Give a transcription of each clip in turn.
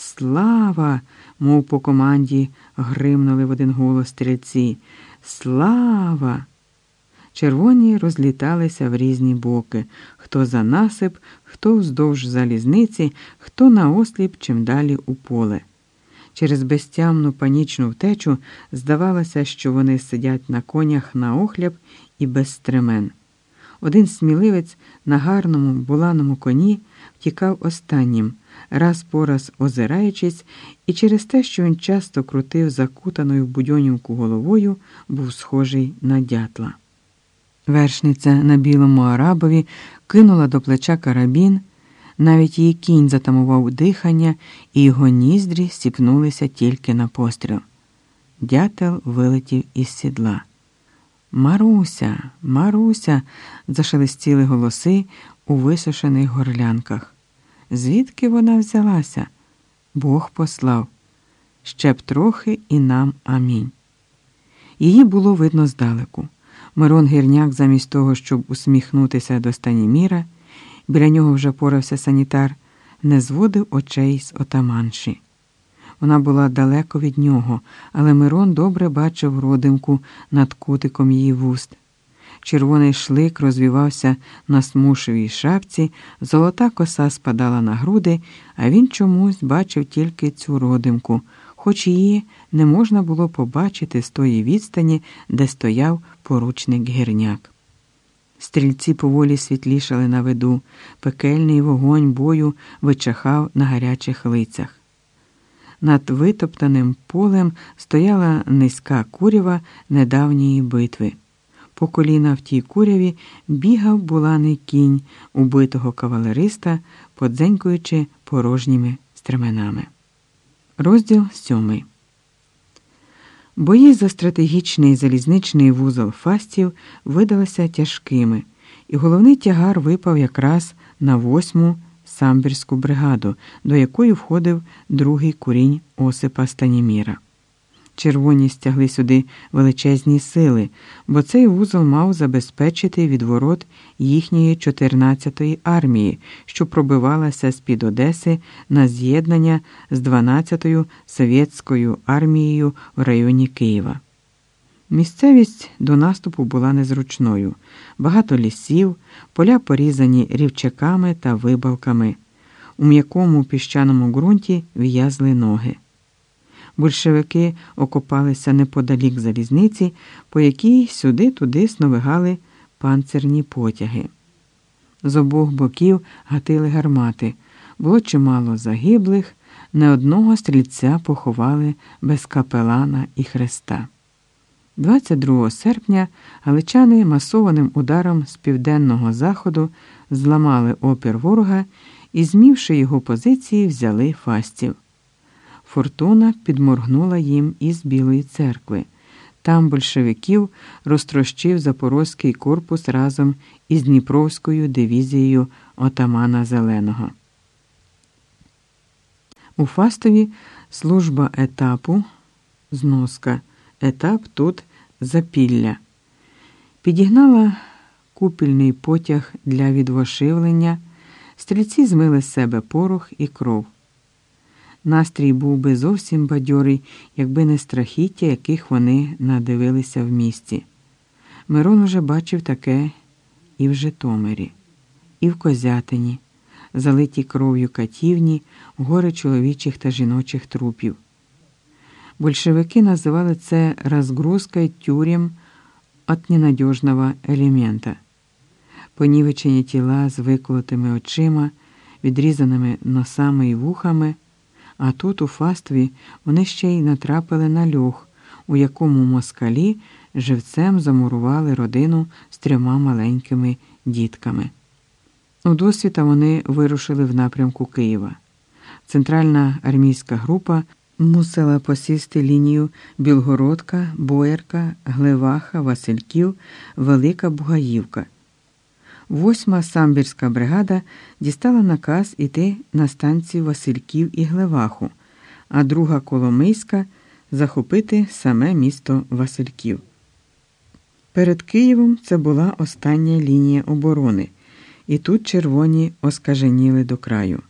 Слава, мов по команді, гримнули в один голос стрільці. Слава! Червоні розліталися в різні боки хто за насип, хто вздовж залізниці, хто на осліп чим далі у поле. Через безтямну панічну втечу здавалося, що вони сидять на конях на охляб і без стремен. Один сміливець на гарному буланому коні втікав останнім, раз по раз озираючись, і через те, що він часто крутив закутаною в будьонівку головою, був схожий на дятла. Вершниця на білому арабові кинула до плеча карабін, навіть її кінь затамував дихання, і його ніздрі сіпнулися тільки на постріл. Дятел вилетів із сідла. Маруся, Маруся, зашелестіли голоси у висушених горлянках. Звідки вона взялася? Бог послав. Ще б трохи і нам амінь. Її було видно здалеку. Мирон Гірняк, замість того, щоб усміхнутися до Станіміра, біля нього вже порався санітар, не зводив очей з отаманші. Вона була далеко від нього, але Мирон добре бачив родимку над кутиком її вуст. Червоний шлик розвівався на смушевій шапці, золота коса спадала на груди, а він чомусь бачив тільки цю родимку, хоч її не можна було побачити з тої відстані, де стояв поручник гірняк. Стрільці поволі світлішали на виду, пекельний вогонь бою вичахав на гарячих лицях. Над витоптаним полем стояла низька курява недавньої битви. По коліна в тій куряві бігав буланий кінь убитого кавалериста, подзенькуючи порожніми стременами. Розділ сьомий. Бої за стратегічний залізничний вузол фастів видалися тяжкими, і головний тягар випав якраз на восьму самбірську бригаду, до якої входив другий курінь Осипа Станіміра. Червоні стягли сюди величезні сили, бо цей вузол мав забезпечити відворот їхньої 14-ї армії, що пробивалася з під Одеси на з'єднання з 12-ю совєтською армією в районі Києва. Місцевість до наступу була незручною, багато лісів, поля порізані рівчаками та вибавками, у м'якому піщаному ґрунті в'язли ноги. Большевики окопалися неподалік залізниці, по якій сюди-туди сновигали панцирні потяги. З обох боків гатили гармати, було чимало загиблих, не одного стрільця поховали без капелана і хреста. 22 серпня галичани масованим ударом з південного заходу зламали опір ворога і, змівши його позиції, взяли фастів. Фортуна підморгнула їм із Білої церкви. Там большевиків розтрощив Запорозький корпус разом із Дніпровською дивізією отамана Зеленого. У Фастові служба етапу зноска. Етап тут запілля. Підігнала купільний потяг для відвошивлення. Стрільці змили з себе порох і кров. Настрій був би зовсім бадьорий, якби не страхіття, яких вони надивилися в місті. Мирон уже бачив таке і в Житомирі, і в Козятині, залиті кров'ю катівні, гори чоловічих та жіночих трупів. Большевики називали це розгрузкою тюрем от ненадежного елемента. Понівечені тіла з виколотими очима, відрізаними носами і вухами. А тут, у фастві, вони ще й натрапили на льох, у якому москалі живцем замурували родину з трьома маленькими дітками. У досвіта вони вирушили в напрямку Києва. Центральна армійська група мусила посісти лінію Білгородка, Боярка, Глеваха, Васильків, Велика Бугаївка. Восьма самбірська бригада дістала наказ іти на станцію Васильків і Глеваху, а друга Коломийська захопити саме місто Васильків. Перед Києвом це була остання лінія оборони, і тут червоні оскаженіли до краю.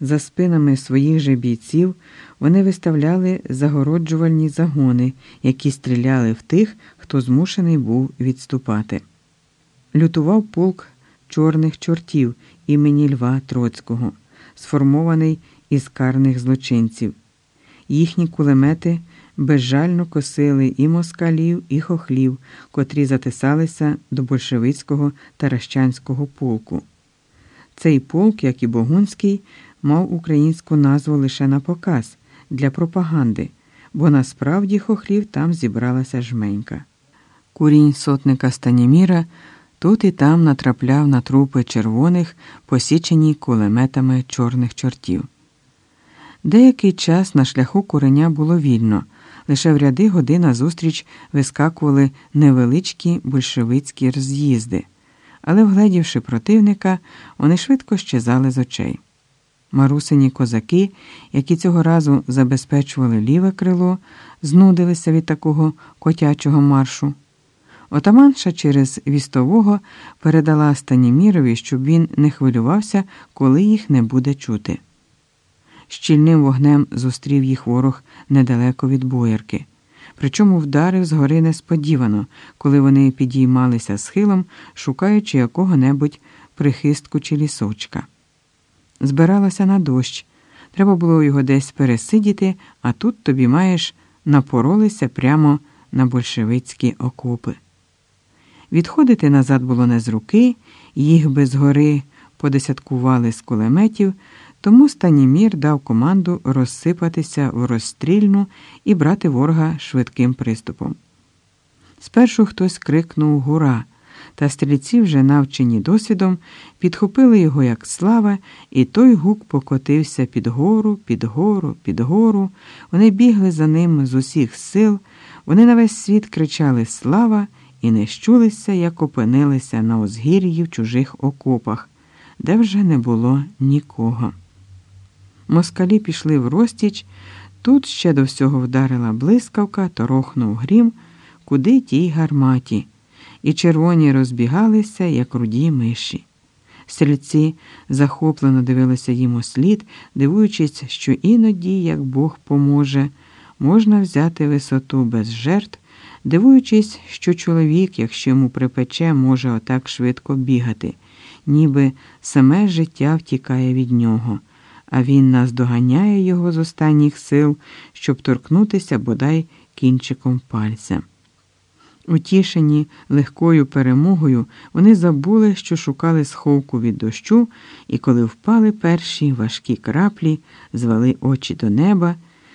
За спинами своїх же бійців вони виставляли загороджувальні загони, які стріляли в тих, хто змушений був відступати. Лютував полк чорних чортів імені Льва Троцького, сформований із карних злочинців. Їхні кулемети безжально косили і москалів, і хохлів, котрі затисалися до большевицького та Ращанського полку. Цей полк, як і Богунський, мав українську назву лише на показ для пропаганди, бо насправді хохлів там зібралася жменька. Курінь сотника Станіміра тут і там натрапляв на трупи червоних, посічені кулеметами чорних чортів. Деякий час на шляху куреня було вільно, лише в ряди годи назустріч вискакували невеличкі большевицькі роз'їзди, але, вгледівши противника, вони швидко щезали з очей. Марусині козаки, які цього разу забезпечували ліве крило, знудилися від такого котячого маршу. Отаманша через вістового передала Станімірові, щоб він не хвилювався, коли їх не буде чути. Щільним вогнем зустрів їх ворог недалеко від боярки, причому вдарив згори несподівано, коли вони підіймалися схилом, шукаючи якого-небудь прихистку чи лісочка. Збиралася на дощ. Треба було його десь пересидіти, а тут тобі маєш напоролися прямо на большевицькі окопи. Відходити назад було не з руки, їх без гори подесяткували з кулеметів, тому Станімір дав команду розсипатися в розстрільну і брати ворога швидким приступом. Спершу хтось крикнув Гура, та стрільці, вже навчені досвідом, підхопили його як слава, і той гук покотився під гору, під гору, під гору. Вони бігли за ним з усіх сил, вони на весь світ кричали Слава! І не щулися, як опинилися на озгір'ї в чужих окопах, де вже не було нікого. Москалі пішли в розтіч, тут ще до всього вдарила блискавка, торохнув грім, куди тій гарматі, і червоні розбігалися, як руді миші. Стрільці захоплено дивилися їм у слід, дивуючись, що іноді, як Бог поможе, можна взяти висоту без жертв дивуючись, що чоловік, якщо йому припече, може отак швидко бігати, ніби саме життя втікає від нього, а він наздоганяє його з останніх сил, щоб торкнутися бодай кінчиком пальця. Утішені легкою перемогою, вони забули, що шукали сховку від дощу, і коли впали перші важкі краплі, звели очі до неба.